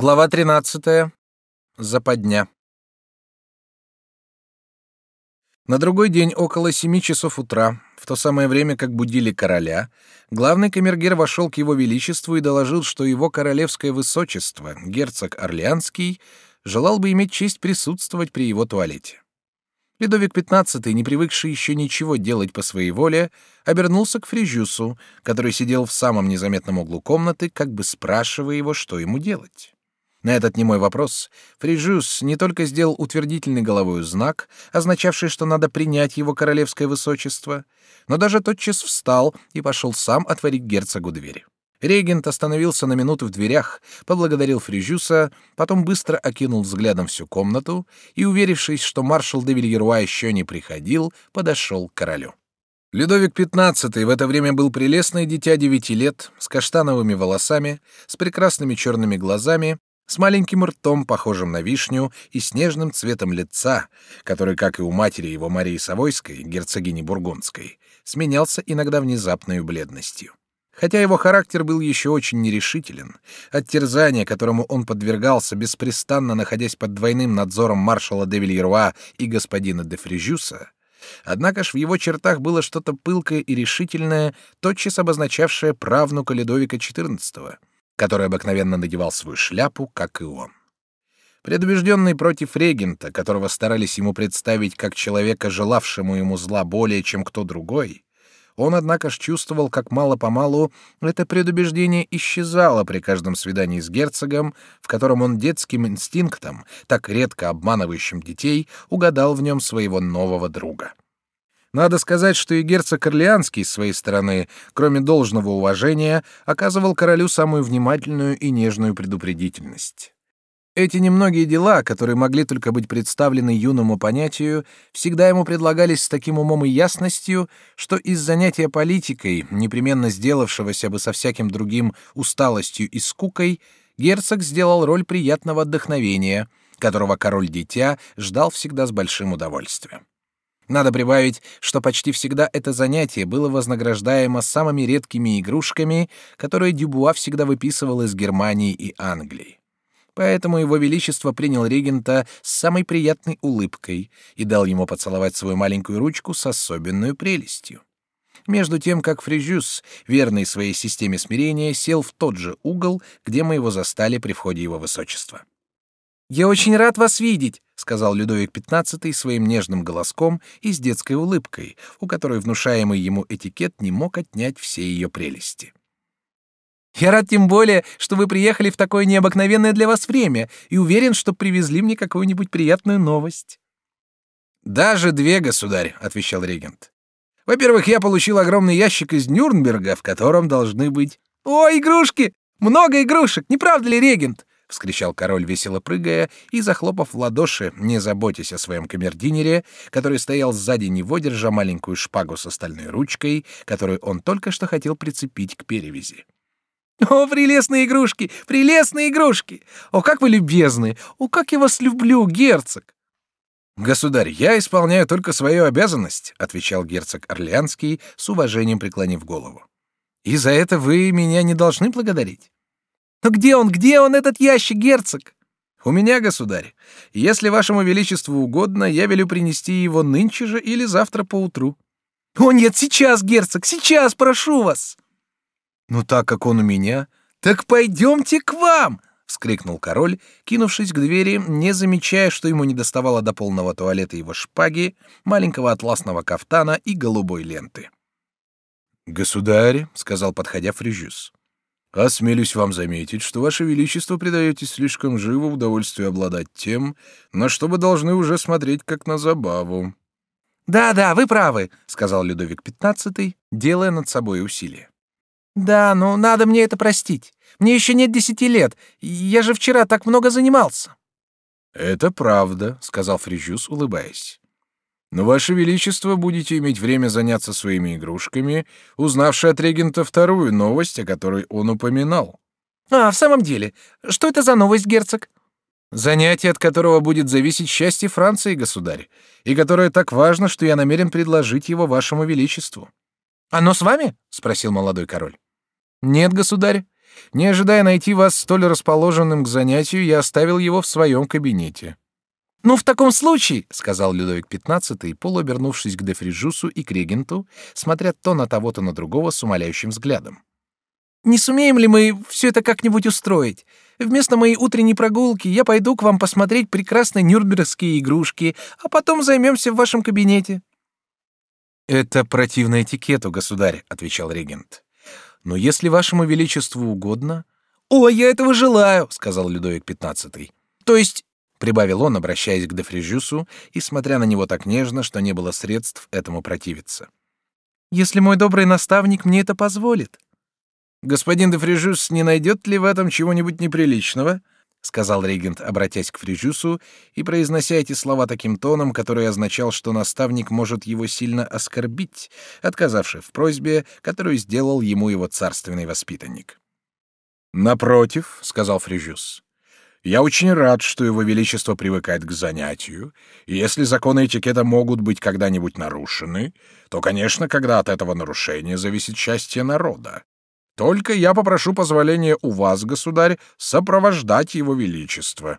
Глава 13. Западня. На другой день около семи часов утра, в то самое время, как будили короля, главный камергер вошел к его величеству и доложил, что его королевское высочество, герцог Орлеанский, желал бы иметь честь присутствовать при его туалете. Людовик XV, не привыкший еще ничего делать по своей воле, обернулся к Фрижюсу, который сидел в самом незаметном углу комнаты, как бы спрашивая его, что ему делать. На этот немой вопрос Фрижус не только сделал утвердительный головой знак, означавший, что надо принять его королевское высочество, но даже тотчас встал и пошел сам отворить герцогу двери. Регент остановился на минуту в дверях, поблагодарил Фрижуса, потом быстро окинул взглядом всю комнату и, уверившись, что маршал де Вильеруа еще не приходил, подошел к королю. Людовик XV в это время был прелестное дитя девяти лет, с каштановыми волосами, с прекрасными черными глазами с маленьким ртом, похожим на вишню, и снежным цветом лица, который, как и у матери его Марии Савойской, герцогини Бургундской, сменялся иногда внезапной бледностью. Хотя его характер был еще очень нерешителен, от терзания, которому он подвергался, беспрестанно находясь под двойным надзором маршала де Вильеруа и господина де Фрижюса, однако ж в его чертах было что-то пылкое и решительное, тотчас обозначавшее правнука Ледовика XIV, который обыкновенно надевал свою шляпу, как и он. Предубежденный против регента, которого старались ему представить как человека, желавшему ему зла более, чем кто другой, он, однако ж, чувствовал, как мало-помалу это предубеждение исчезало при каждом свидании с герцогом, в котором он детским инстинктом, так редко обманывающим детей, угадал в нем своего нового друга. Надо сказать, что и герцог Орлеанский с своей стороны, кроме должного уважения, оказывал королю самую внимательную и нежную предупредительность. Эти немногие дела, которые могли только быть представлены юному понятию, всегда ему предлагались с таким умом и ясностью, что из занятия политикой, непременно сделавшегося бы со всяким другим усталостью и скукой, герцог сделал роль приятного вдохновения, которого король-дитя ждал всегда с большим удовольствием. Надо прибавить, что почти всегда это занятие было вознаграждаемо самыми редкими игрушками, которые Дюбуа всегда выписывал из Германии и Англии. Поэтому его величество принял регента с самой приятной улыбкой и дал ему поцеловать свою маленькую ручку с особенной прелестью. Между тем, как Фрижюс, верный своей системе смирения, сел в тот же угол, где мы его застали при входе его высочества. «Я очень рад вас видеть», — сказал Людовик XV своим нежным голоском и с детской улыбкой, у которой внушаемый ему этикет не мог отнять все ее прелести. «Я рад тем более, что вы приехали в такое необыкновенное для вас время и уверен, что привезли мне какую-нибудь приятную новость». «Даже две, государь», — отвечал регент. «Во-первых, я получил огромный ящик из Нюрнберга, в котором должны быть...» «О, игрушки! Много игрушек, не правда ли, регент? — вскричал король, весело прыгая и захлопав в ладоши, не заботясь о своем камердинере, который стоял сзади него, держа маленькую шпагу с стальной ручкой, которую он только что хотел прицепить к перевязи. «О, прелестные игрушки! Прелестные игрушки! О, как вы любезны! О, как я вас люблю, герцог!» «Государь, я исполняю только свою обязанность», — отвечал герцог Орлеанский, с уважением преклонив голову. «И за это вы меня не должны благодарить». Но где он, где он, этот ящик, герцог? У меня, государь. Если вашему величеству угодно, я велю принести его нынче же или завтра поутру. О нет, сейчас, герцог, сейчас, прошу вас. Ну так как он у меня, так пойдемте к вам, вскрикнул король, кинувшись к двери, не замечая, что ему недоставало до полного туалета его шпаги, маленького атласного кафтана и голубой ленты. Государь, сказал, подходя Фрижюс, Осмелюсь вам заметить, что ваше величество предаете слишком живо удовольствию обладать тем, на что вы должны уже смотреть как на забаву. Да, да, вы правы, сказал Людовик XV, делая над собой усилие. Да, но надо мне это простить. Мне еще нет десяти лет. Я же вчера так много занимался. Это правда, сказал Фрижюс, улыбаясь. Но, Ваше Величество, будете иметь время заняться своими игрушками, узнавши от регента вторую новость, о которой он упоминал. А, в самом деле, что это за новость, герцог? Занятие, от которого будет зависеть счастье Франции, государь, и которое так важно, что я намерен предложить его Вашему Величеству. Оно с вами? спросил молодой король. Нет, государь. Не ожидая найти вас столь расположенным к занятию, я оставил его в своем кабинете. Ну в таком случае, сказал Людовик XV, полуобернувшись к Дефрижусу и к регенту, смотря то на того, то на другого с умоляющим взглядом. Не сумеем ли мы все это как-нибудь устроить? Вместо моей утренней прогулки я пойду к вам посмотреть прекрасные нюрнбергские игрушки, а потом займемся в вашем кабинете. Это противно этикету, государь, отвечал регент. Но если вашему величеству угодно, о, я этого желаю, сказал Людовик XV. То есть прибавил он, обращаясь к Дефрижюсу и смотря на него так нежно, что не было средств этому противиться. Если мой добрый наставник мне это позволит. Господин де Фрижус не найдет ли в этом чего-нибудь неприличного? сказал регент, обратясь к Фрижусу и произнося эти слова таким тоном, который означал, что наставник может его сильно оскорбить, отказавший в просьбе, которую сделал ему его царственный воспитанник. Напротив, сказал Фрижус, я очень рад, что его величество привыкает к занятию, и если законы этикета могут быть когда-нибудь нарушены, то, конечно, когда от этого нарушения зависит счастье народа. Только я попрошу позволения у вас, государь, сопровождать его величество.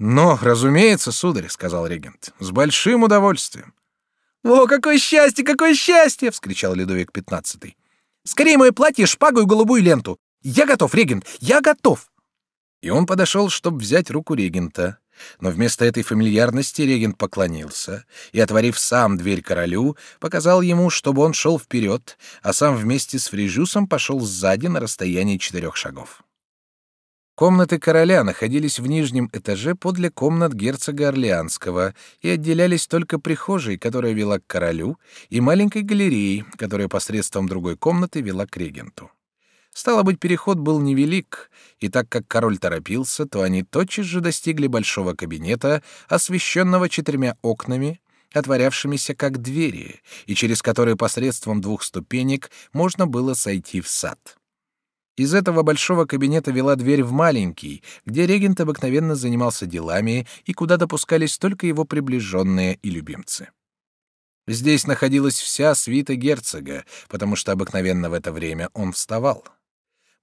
Но, разумеется, сударь, сказал регент, с большим удовольствием. О, какое счастье, какое счастье! вскричал Людовик XV. Скорее мое платье, шпагу и голубую ленту. Я готов, регент, я готов. И он подошел, чтобы взять руку регента. Но вместо этой фамильярности регент поклонился и, отворив сам дверь королю, показал ему, чтобы он шел вперед, а сам вместе с Фрижусом пошел сзади на расстоянии четырех шагов. Комнаты короля находились в нижнем этаже подле комнат герцога Орлеанского и отделялись только прихожей, которая вела к королю, и маленькой галереей, которая посредством другой комнаты вела к регенту. Стало быть, переход был невелик, и так как король торопился, то они тотчас же достигли большого кабинета, освещенного четырьмя окнами, отворявшимися как двери, и через которые посредством двух ступенек можно было сойти в сад. Из этого большого кабинета вела дверь в маленький, где регент обыкновенно занимался делами и куда допускались только его приближенные и любимцы. Здесь находилась вся свита герцога, потому что обыкновенно в это время он вставал.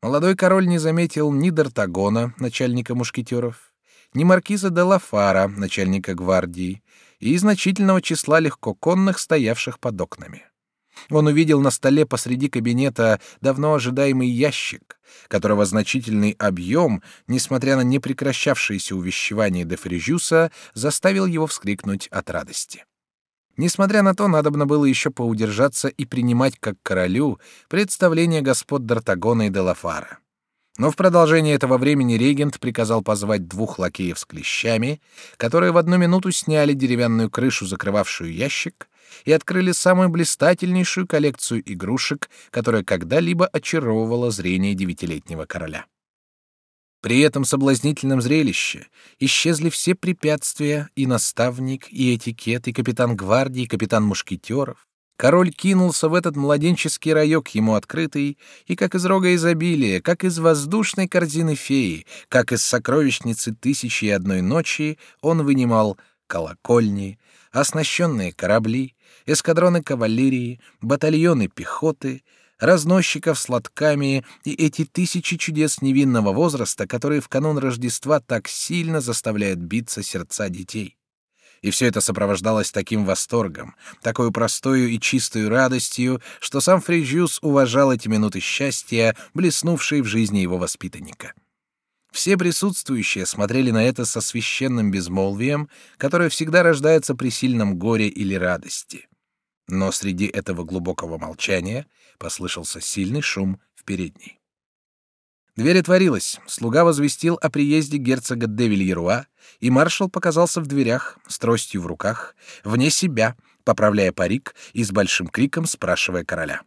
Молодой король не заметил ни Д'Артагона, начальника мушкетеров, ни маркиза де Лафара, начальника гвардии, и значительного числа легкоконных, стоявших под окнами. Он увидел на столе посреди кабинета давно ожидаемый ящик, которого значительный объем, несмотря на непрекращавшееся увещевание де Фрижюса, заставил его вскрикнуть от радости. Несмотря на то, надобно было еще поудержаться и принимать как королю представление господ Д'Артагона и Делафара. Но в продолжение этого времени регент приказал позвать двух лакеев с клещами, которые в одну минуту сняли деревянную крышу, закрывавшую ящик, и открыли самую блистательнейшую коллекцию игрушек, которая когда-либо очаровывала зрение девятилетнего короля. При этом соблазнительном зрелище исчезли все препятствия, и наставник, и этикет, и капитан гвардии, и капитан мушкетеров. Король кинулся в этот младенческий райок ему открытый, и как из рога изобилия, как из воздушной корзины феи, как из сокровищницы тысячи и одной ночи, он вынимал колокольни, оснащенные корабли, эскадроны кавалерии, батальоны пехоты, разносчиков с лотками и эти тысячи чудес невинного возраста, которые в канун Рождества так сильно заставляют биться сердца детей. И все это сопровождалось таким восторгом, такой простою и чистою радостью, что сам Фрижюс уважал эти минуты счастья, блеснувшие в жизни его воспитанника. Все присутствующие смотрели на это со священным безмолвием, которое всегда рождается при сильном горе или радости. Но среди этого глубокого молчания послышался сильный шум в передней. Дверь отворилась, слуга возвестил о приезде герцога де Вильеруа, и маршал показался в дверях с тростью в руках, вне себя, поправляя парик и с большим криком спрашивая короля.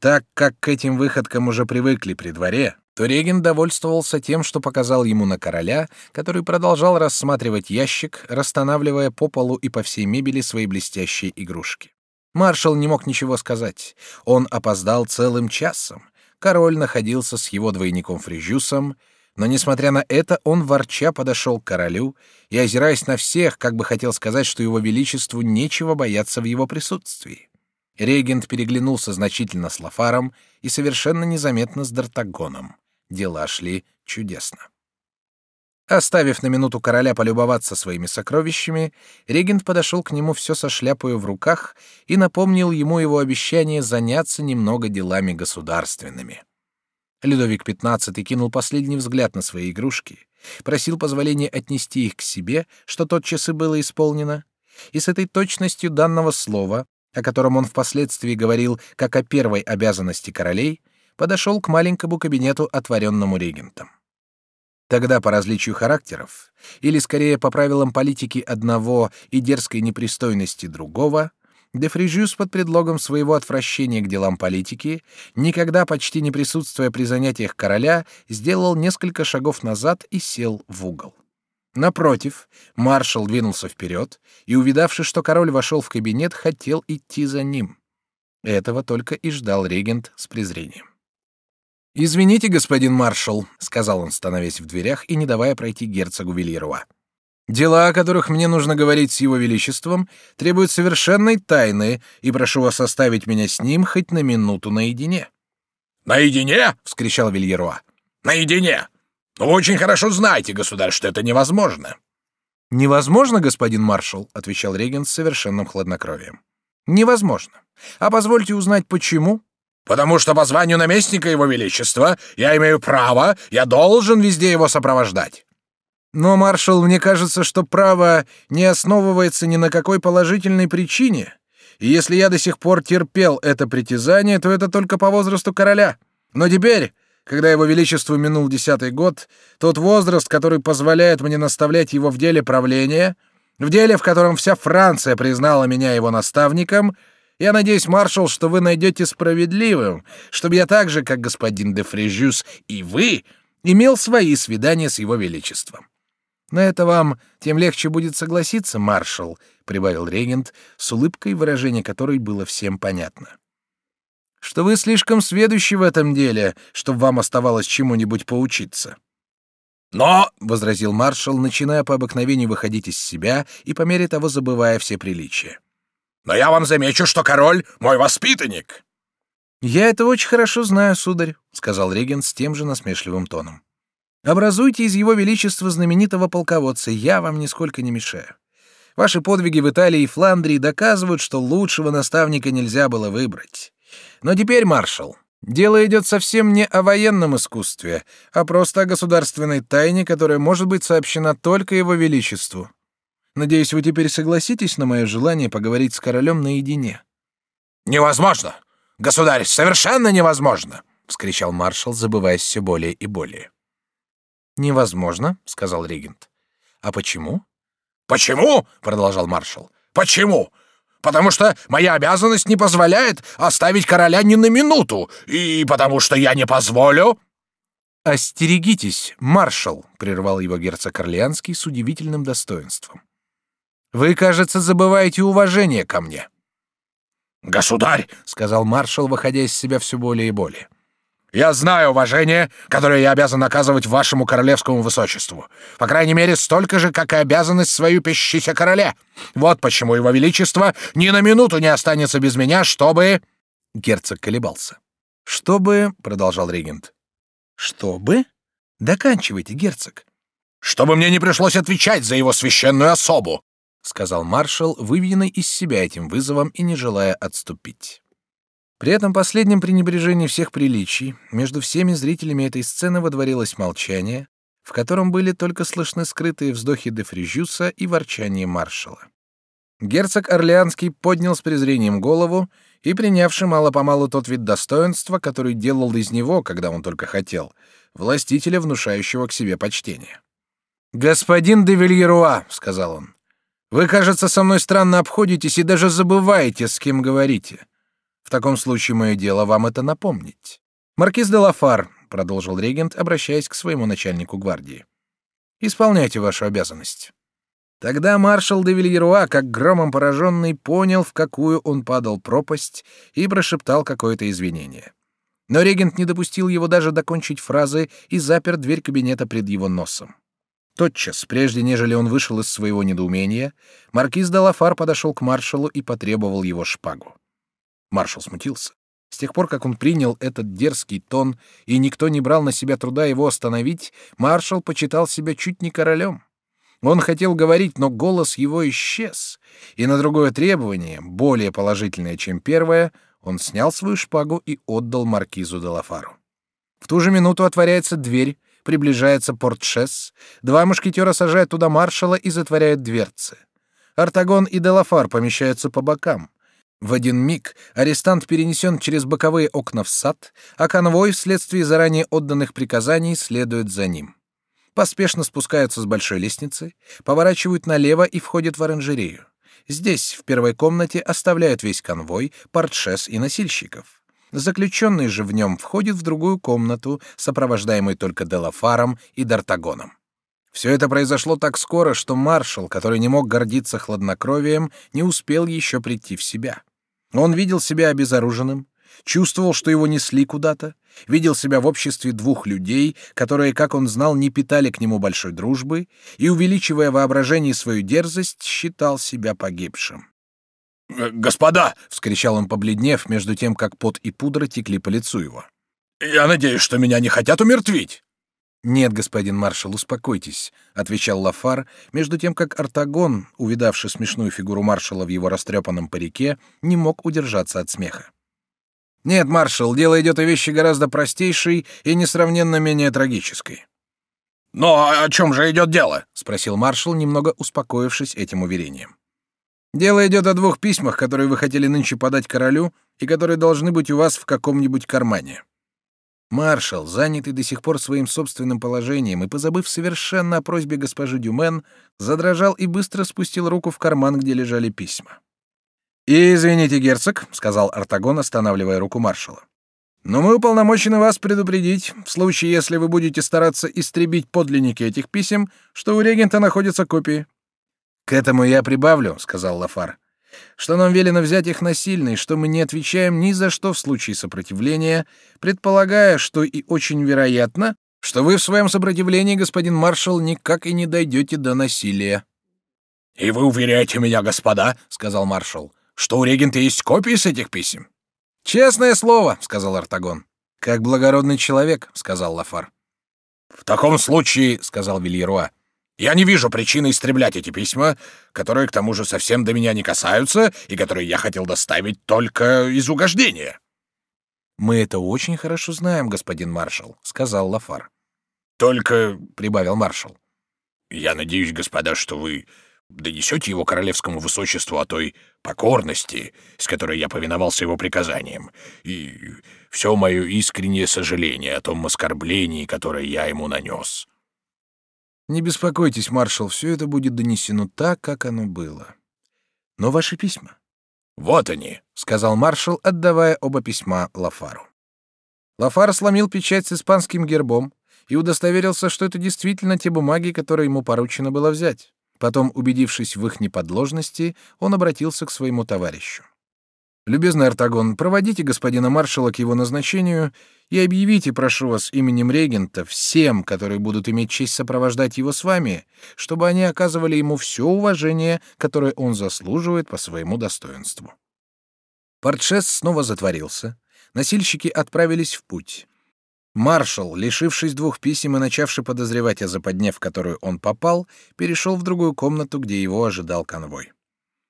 Так как к этим выходкам уже привыкли при дворе, то Реген довольствовался тем, что показал ему на короля, который продолжал рассматривать ящик, расстанавливая по полу и по всей мебели свои блестящие игрушки. Маршал не мог ничего сказать. Он опоздал целым часом. Король находился с его двойником Фрижюсом, но, несмотря на это, он ворча подошел к королю и, озираясь на всех, как бы хотел сказать, что его величеству нечего бояться в его присутствии. Регент переглянулся значительно с Лафаром и совершенно незаметно с Д'Артагоном. дела шли чудесно. Оставив на минуту короля полюбоваться своими сокровищами, регент подошел к нему все со шляпою в руках и напомнил ему его обещание заняться немного делами государственными. Людовик XV кинул последний взгляд на свои игрушки, просил позволения отнести их к себе, что тотчас и было исполнено, и с этой точностью данного слова, о котором он впоследствии говорил как о первой обязанности королей, подошел к маленькому кабинету, отворенному регентом. Тогда по различию характеров, или скорее по правилам политики одного и дерзкой непристойности другого, де Фрижюс под предлогом своего отвращения к делам политики, никогда почти не присутствуя при занятиях короля, сделал несколько шагов назад и сел в угол. Напротив, маршал двинулся вперед и, увидавши, что король вошел в кабинет, хотел идти за ним. Этого только и ждал регент с презрением. «Извините, господин маршал», — сказал он, становясь в дверях и не давая пройти герцогу Вильеруа. «Дела, о которых мне нужно говорить с его величеством, требуют совершенной тайны, и прошу вас оставить меня с ним хоть на минуту наедине». «Наедине?» — вскричал Вильеруа. «Наедине! Но вы очень хорошо знаете, государь, что это невозможно». «Невозможно, господин маршал», — отвечал регент с совершенным хладнокровием. «Невозможно. А позвольте узнать, почему?» Потому что по званию наместника его величества я имею право, я должен везде его сопровождать. Но, маршал, мне кажется, что право не основывается ни на какой положительной причине. И если я до сих пор терпел это притязание, то это только по возрасту короля. Но теперь, когда его величеству минул десятый год, тот возраст, который позволяет мне наставлять его в деле правления, в деле, в котором вся Франция признала меня его наставником — я надеюсь, маршал, что вы найдете справедливым, чтобы я так же, как господин де Фрежюс и вы, имел свои свидания с его величеством. На это вам тем легче будет согласиться, маршал, прибавил регент с улыбкой, выражение которой было всем понятно. Что вы слишком сведущи в этом деле, чтобы вам оставалось чему-нибудь поучиться. Но, возразил маршал, начиная по обыкновению выходить из себя и по мере того забывая все приличия. Но я вам замечу, что король мой воспитанник. Я это очень хорошо знаю, сударь, сказал регент с тем же насмешливым тоном. Образуйте из его величества знаменитого полководца, я вам нисколько не мешаю. Ваши подвиги в Италии и Фландрии доказывают, что лучшего наставника нельзя было выбрать. Но теперь, маршал, дело идет совсем не о военном искусстве, а просто о государственной тайне, которая может быть сообщена только его величеству. Надеюсь, вы теперь согласитесь на мое желание поговорить с королем наедине. Невозможно, государь, совершенно невозможно, вскричал маршал, забываясь все более и более. Невозможно, сказал регент. А почему? Почему? продолжал маршал. Почему? Потому что моя обязанность не позволяет оставить короля ни на минуту, и потому что я не позволю. Остерегитесь, маршал, прервал его герцог Орлеанский с удивительным достоинством. Вы, кажется, забываете уважение ко мне. Государь, сказал маршал, выходя из себя все более и более. Я знаю уважение, которое я обязан оказывать вашему королевскому высочеству. По крайней мере, столько же, как и обязанность свою пищися короле. Вот почему его величество ни на минуту не останется без меня, чтобы...» Герцог колебался. «Чтобы...» — продолжал регент. «Чтобы?» «Доканчивайте, герцог». «Чтобы мне не пришлось отвечать за его священную особу. — сказал маршал, выведенный из себя этим вызовом и не желая отступить. При этом последнем пренебрежении всех приличий между всеми зрителями этой сцены водворилось молчание, в котором были только слышны скрытые вздохи де Фрижюса и ворчание маршала. Герцог Орлеанский поднял с презрением голову и, принявший мало-помалу тот вид достоинства, который делал из него, когда он только хотел, властителя, внушающего к себе почтение. «Господин де Вильеруа», — сказал он, вы, кажется, со мной странно обходитесь и даже забываете, с кем говорите. В таком случае мое дело вам это напомнить. Маркиз де Лафар, продолжил регент, обращаясь к своему начальнику гвардии. Исполняйте вашу обязанность. Тогда маршал де Вильеруа, как громом пораженный, понял, в какую он падал пропасть, и прошептал какое-то извинение. Но регент не допустил его даже докончить фразы и запер дверь кабинета пред его носом. Тотчас, прежде нежели он вышел из своего недоумения, маркиз де Лафар подошел к маршалу и потребовал его шпагу. Маршал смутился. С тех пор, как он принял этот дерзкий тон, и никто не брал на себя труда его остановить, маршал почитал себя чуть не королем. Он хотел говорить, но голос его исчез, и на другое требование, более положительное, чем первое, он снял свою шпагу и отдал маркизу де Лафару. В ту же минуту отворяется дверь, приближается портшес, два мушкетера сажают туда маршала и затворяют дверцы. Артагон и Делафар помещаются по бокам. В один миг арестант перенесен через боковые окна в сад, а конвой вследствие заранее отданных приказаний следует за ним. Поспешно спускаются с большой лестницы, поворачивают налево и входят в оранжерею. Здесь, в первой комнате, оставляют весь конвой, портшес и носильщиков. Заключенный же в нем входит в другую комнату, сопровождаемый только Делафаром и Дартагоном. Все это произошло так скоро, что маршал, который не мог гордиться хладнокровием, не успел еще прийти в себя. Он видел себя обезоруженным, чувствовал, что его несли куда-то, видел себя в обществе двух людей, которые, как он знал, не питали к нему большой дружбы, и, увеличивая воображение свою дерзость, считал себя погибшим. «Э, «Господа!» — вскричал он, побледнев, между тем, как пот и пудра текли по лицу его. «Я надеюсь, что меня не хотят умертвить!» «Нет, господин маршал, успокойтесь», — отвечал Лафар, между тем как Артагон, увидавший смешную фигуру маршала в его растрепанном парике, не мог удержаться от смеха. «Нет, маршал, дело идет о вещи гораздо простейшей и несравненно менее трагической». «Но о чем же идет дело?» — спросил маршал, немного успокоившись этим уверением. «Дело идет о двух письмах, которые вы хотели нынче подать королю и которые должны быть у вас в каком-нибудь кармане». Маршал, занятый до сих пор своим собственным положением и позабыв совершенно о просьбе госпожи Дюмен, задрожал и быстро спустил руку в карман, где лежали письма. «И извините, герцог», — сказал Артагон, останавливая руку маршала. «Но мы уполномочены вас предупредить, в случае, если вы будете стараться истребить подлинники этих писем, что у регента находятся копии». «К этому я прибавлю», — сказал Лафар, что нам велено взять их насильно, и что мы не отвечаем ни за что в случае сопротивления, предполагая, что и очень вероятно, что вы в своем сопротивлении, господин маршал, никак и не дойдете до насилия. — И вы уверяете меня, господа, — сказал маршал, — что у регента есть копии с этих писем? — Честное слово, — сказал Артагон. — Как благородный человек, — сказал Лафар. — В таком случае, — сказал Вильеруа, — я не вижу причины истреблять эти письма, которые к тому же совсем до меня не касаются и которые я хотел доставить только из угождения. Мы это очень хорошо знаем, господин маршал, сказал Лафар. Только, прибавил маршал, я надеюсь, господа, что вы донесете его королевскому высочеству о той покорности, с которой я повиновался его приказаниям, и все мое искреннее сожаление о том оскорблении, которое я ему нанес. Не беспокойтесь, маршал, все это будет донесено так, как оно было. Но ваши письма. Вот они, сказал маршал, отдавая оба письма Лафару. Лафар сломил печать с испанским гербом и удостоверился, что это действительно те бумаги, которые ему поручено было взять. Потом, убедившись в их неподложности, он обратился к своему товарищу. Любезный Артагон, проводите господина маршала к его назначению и объявите, прошу вас, именем регента всем, которые будут иметь честь сопровождать его с вами, чтобы они оказывали ему все уважение, которое он заслуживает по своему достоинству. Портшес снова затворился. Носильщики отправились в путь. Маршал, лишившись двух писем и начавший подозревать о западне, в которую он попал, перешел в другую комнату, где его ожидал конвой.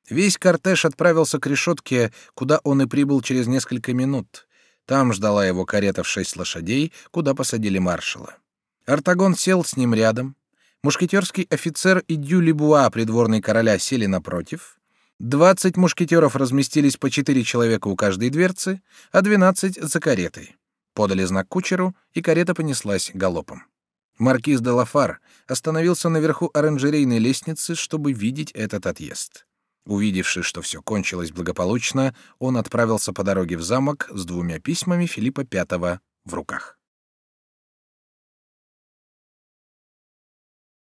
Весь кортеж отправился к решетке, куда он и прибыл через несколько минут. Там ждала его карета в шесть лошадей, куда посадили маршала. Артагон сел с ним рядом. Мушкетерский офицер и Дюлибуа, придворный короля, сели напротив. Двадцать мушкетеров разместились по четыре человека у каждой дверцы, а двенадцать за каретой. Подали знак кучеру, и карета понеслась галопом. Маркиз де Лафар остановился наверху оранжерейной лестницы, чтобы видеть этот отъезд. Увидевши, что все кончилось благополучно, он отправился по дороге в замок с двумя письмами Филиппа V в руках.